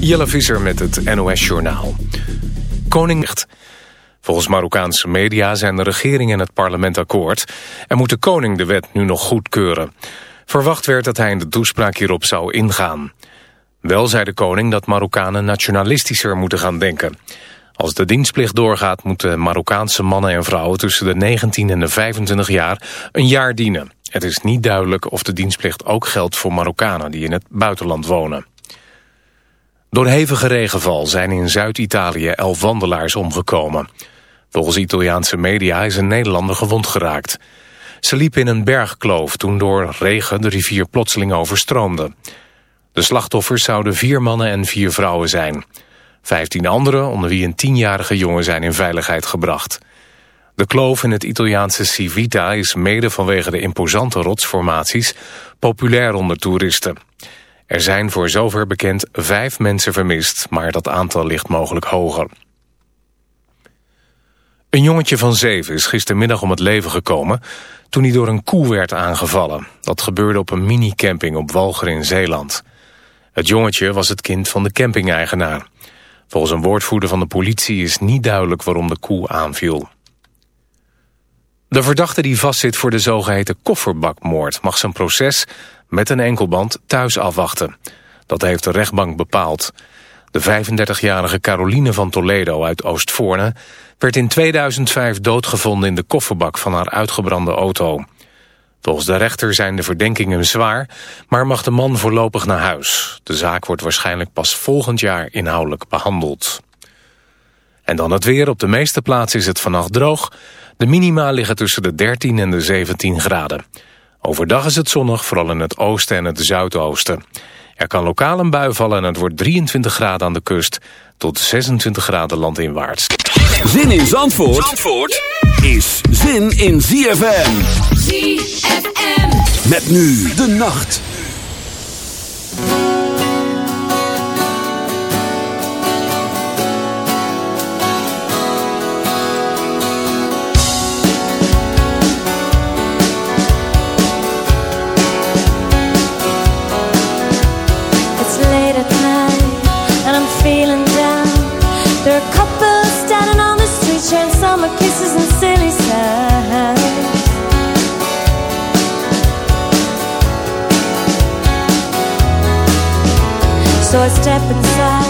Jelle Visser met het NOS-journaal. Koning... Volgens Marokkaanse media zijn de regering en het parlement akkoord... en moet de koning de wet nu nog goedkeuren. Verwacht werd dat hij in de toespraak hierop zou ingaan. Wel zei de koning dat Marokkanen nationalistischer moeten gaan denken. Als de dienstplicht doorgaat moeten Marokkaanse mannen en vrouwen... tussen de 19 en de 25 jaar een jaar dienen. Het is niet duidelijk of de dienstplicht ook geldt voor Marokkanen... die in het buitenland wonen. Door hevige regenval zijn in Zuid-Italië elf wandelaars omgekomen. Volgens Italiaanse media is een Nederlander gewond geraakt. Ze liep in een bergkloof toen door regen de rivier plotseling overstroomde. De slachtoffers zouden vier mannen en vier vrouwen zijn. Vijftien anderen, onder wie een tienjarige jongen, zijn in veiligheid gebracht. De kloof in het Italiaanse Civita is mede vanwege de imposante rotsformaties populair onder toeristen. Er zijn voor zover bekend vijf mensen vermist, maar dat aantal ligt mogelijk hoger. Een jongetje van zeven is gistermiddag om het leven gekomen... toen hij door een koe werd aangevallen. Dat gebeurde op een minicamping op Walger in Zeeland. Het jongetje was het kind van de camping-eigenaar. Volgens een woordvoerder van de politie is niet duidelijk waarom de koe aanviel. De verdachte die vastzit voor de zogeheten kofferbakmoord... mag zijn proces met een enkelband thuis afwachten. Dat heeft de rechtbank bepaald. De 35-jarige Caroline van Toledo uit Oostvoorne... werd in 2005 doodgevonden in de kofferbak van haar uitgebrande auto. Volgens de rechter zijn de verdenkingen zwaar... maar mag de man voorlopig naar huis. De zaak wordt waarschijnlijk pas volgend jaar inhoudelijk behandeld. En dan het weer. Op de meeste plaatsen is het vannacht droog. De minima liggen tussen de 13 en de 17 graden. Overdag is het zonnig, vooral in het oosten en het zuidoosten. Er kan lokaal een bui vallen en het wordt 23 graden aan de kust... tot 26 graden landinwaarts. Zin in Zandvoort, Zandvoort is zin in ZFM. ZFM. Met nu de nacht. So I step inside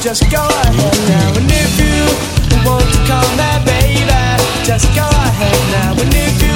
just go ahead now. And if you want to call me baby, just go ahead now. And if you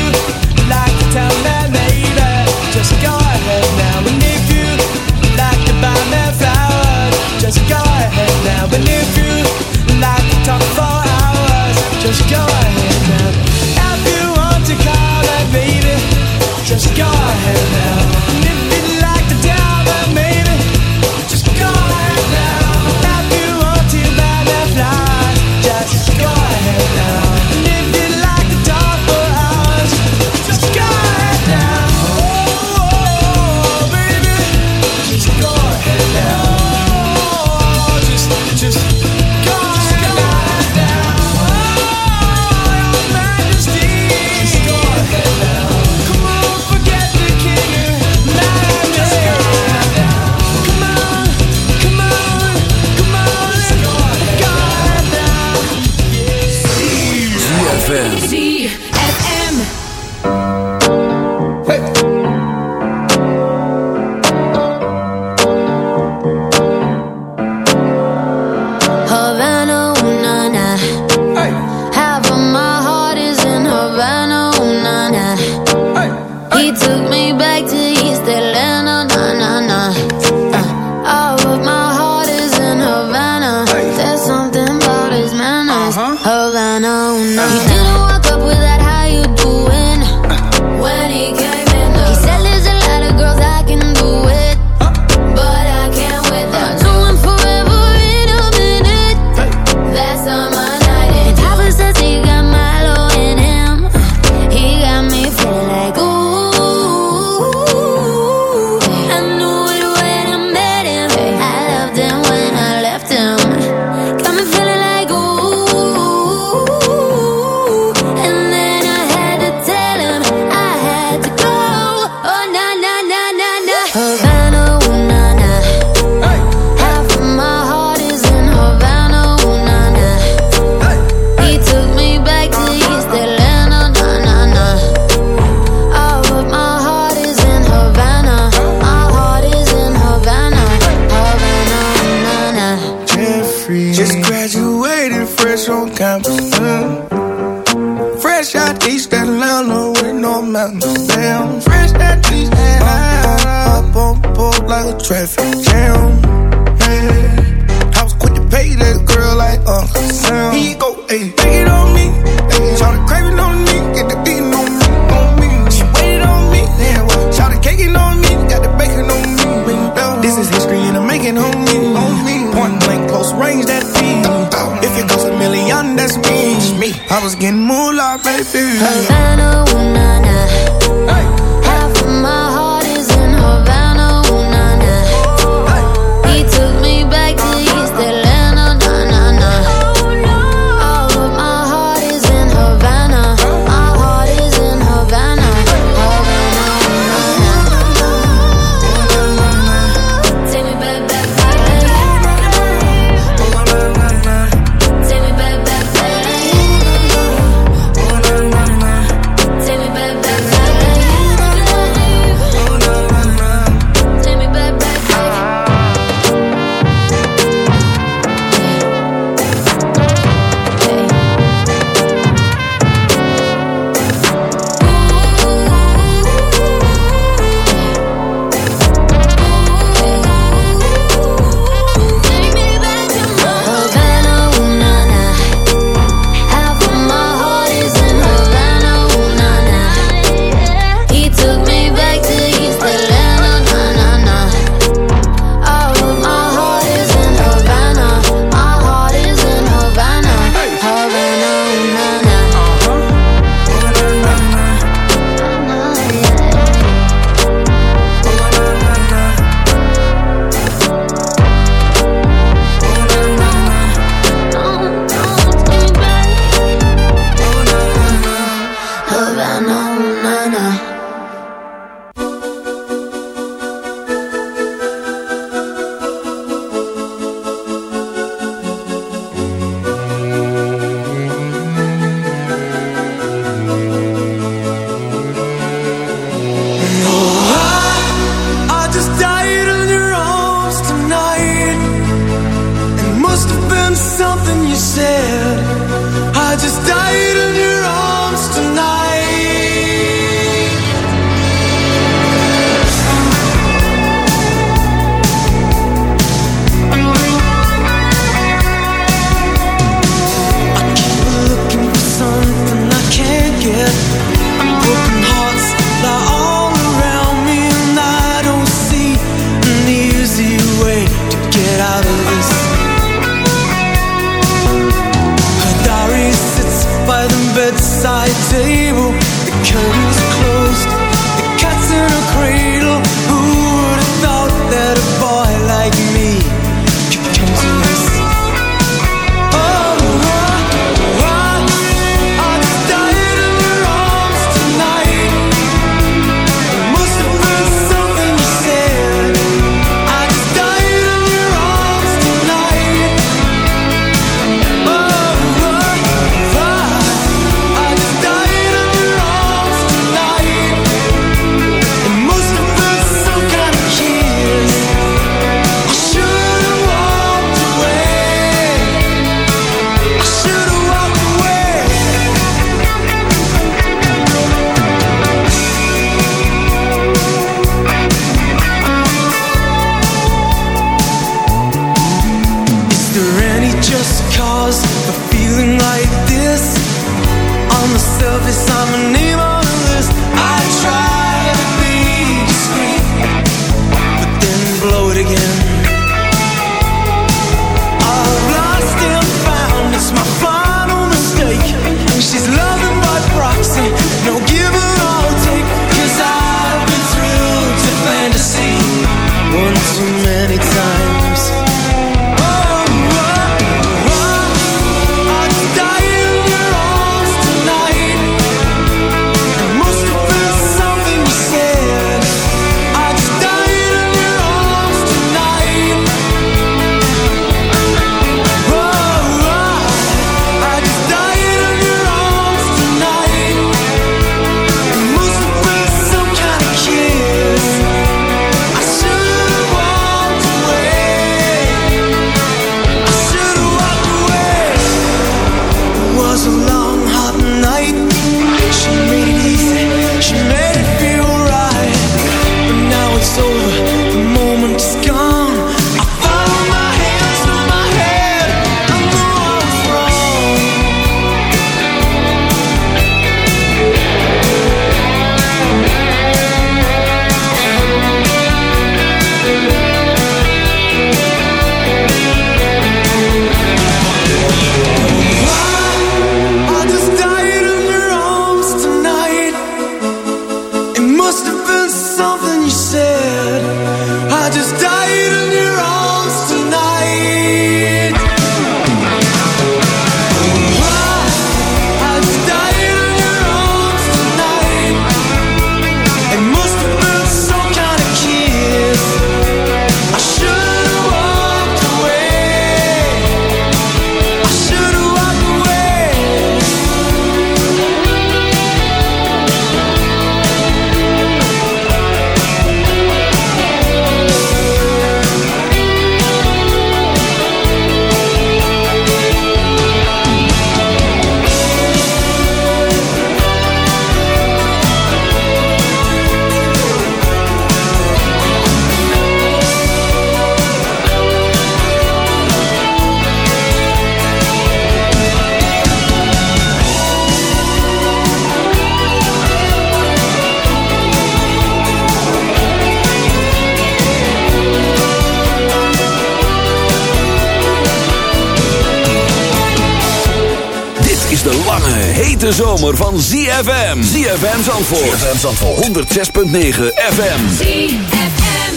ZFM Zandvoort. ZFM Zandvoort. 106.9 FM. ZFM.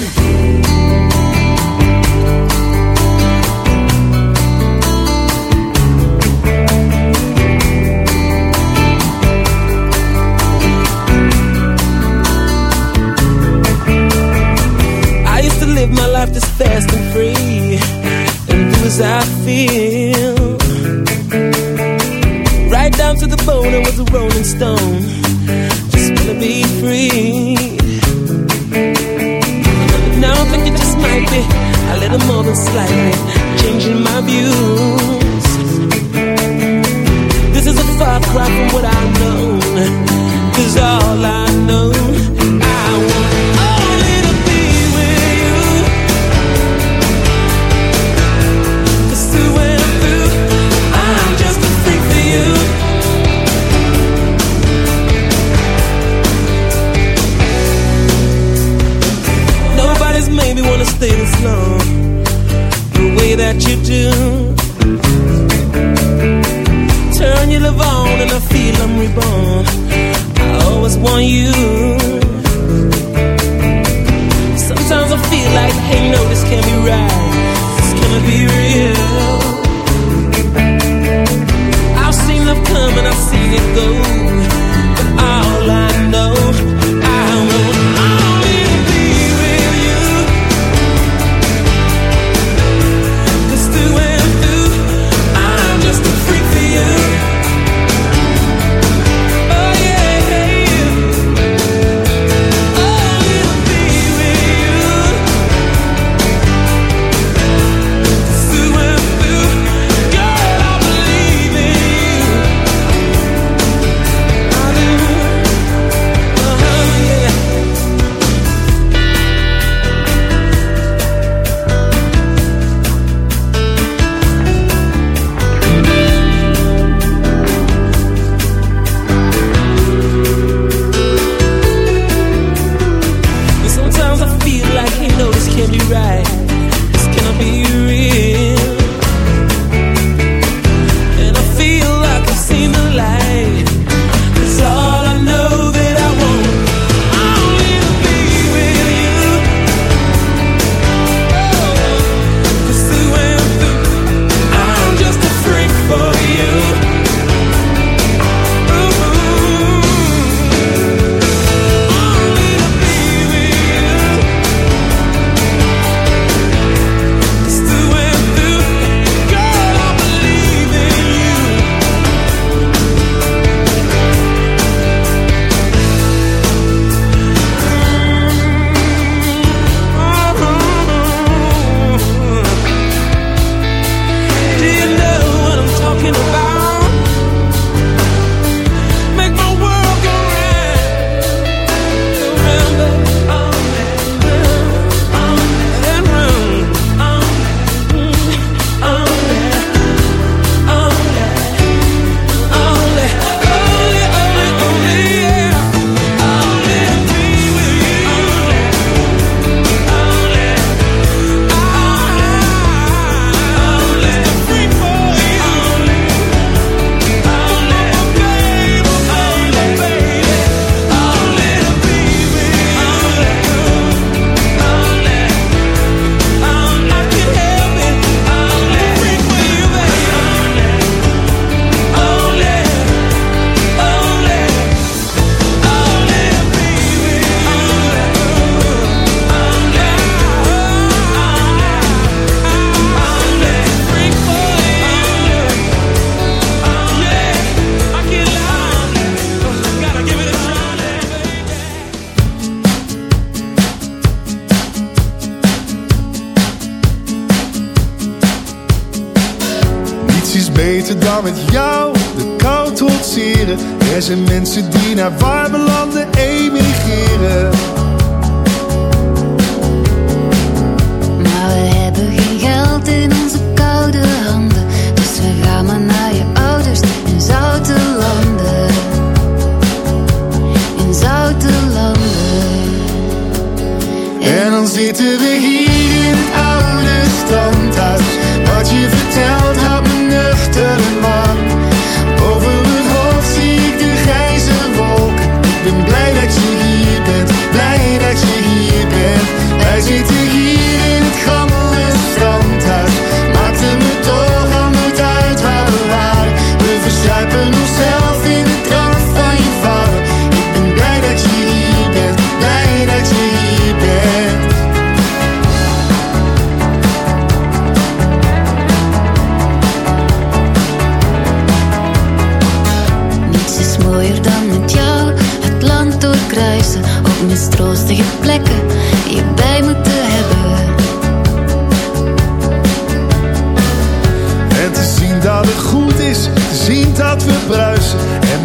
I used to live my life this fast and free. And do as I feel. down to the bone, I was a rolling stone. Little more than slightly changing my views. This is a far cry from what I know.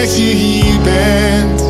dat je hier bent.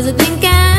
Cause I think I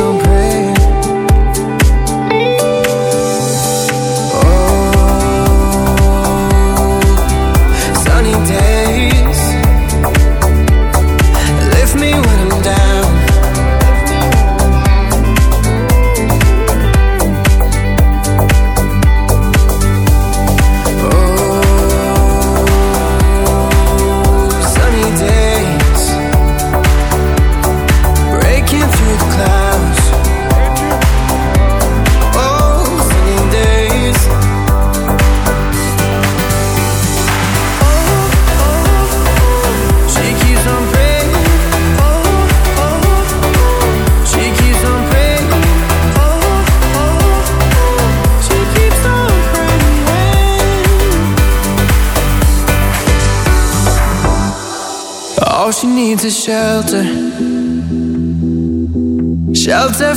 some praise.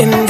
And